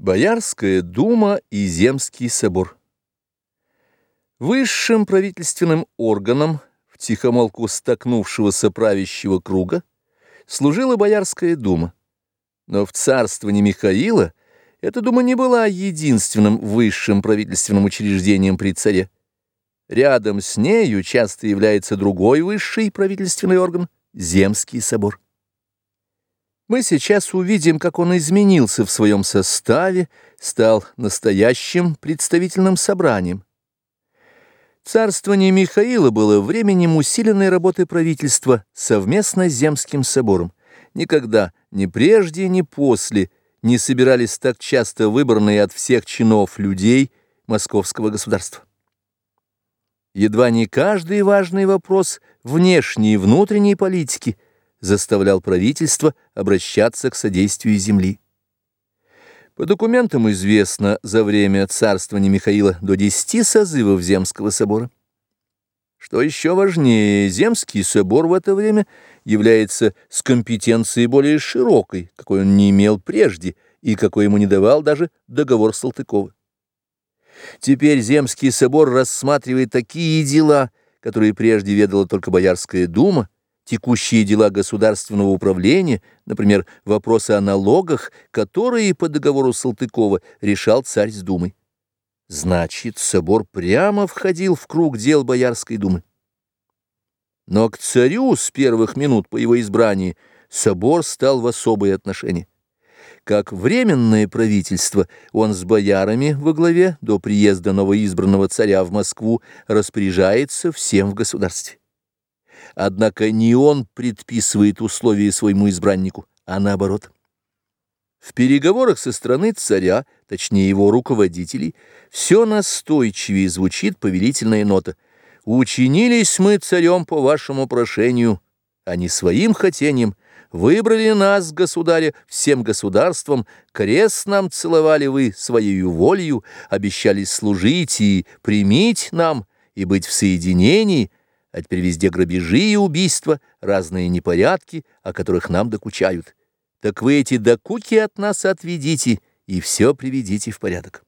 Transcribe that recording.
Боярская дума и Земский собор Высшим правительственным органом, втихомолку столкнувшегося правящего круга, служила Боярская дума. Но в царствовании Михаила эта дума не была единственным высшим правительственным учреждением при царе. Рядом с нею часто является другой высший правительственный орган – Земский собор. Мы сейчас увидим, как он изменился в своем составе, стал настоящим представительным собранием. Царствование Михаила было временем усиленной работы правительства совместно с Земским собором. Никогда, ни прежде, ни после, не собирались так часто выбранные от всех чинов людей московского государства. Едва не каждый важный вопрос внешней и внутренней политики – заставлял правительство обращаться к содействию земли. По документам известно за время царствования Михаила до десяти созывов Земского собора. Что еще важнее, Земский собор в это время является с компетенцией более широкой, какой он не имел прежде и какой ему не давал даже договор Салтыкова. Теперь Земский собор рассматривает такие дела, которые прежде ведала только Боярская дума, текущие дела государственного управления, например, вопросы о налогах, которые по договору Салтыкова решал царь с Думой. Значит, собор прямо входил в круг дел Боярской думы. Но к царю с первых минут по его избрании собор стал в особые отношения. Как временное правительство, он с боярами во главе до приезда новоизбранного царя в Москву распоряжается всем в государстве. Однако не он предписывает условия своему избраннику, а наоборот. В переговорах со стороны царя, точнее его руководителей, все настойчивее звучит повелительная нота. «Учинились мы царем по вашему прошению, а не своим хотением. Выбрали нас, государя, всем государством, крест нам целовали вы своею волею, обещали служить и примить нам, и быть в соединении» а теперь везде грабежи и убийства, разные непорядки, о которых нам докучают. Так вы эти докуки от нас отведите и все приведите в порядок.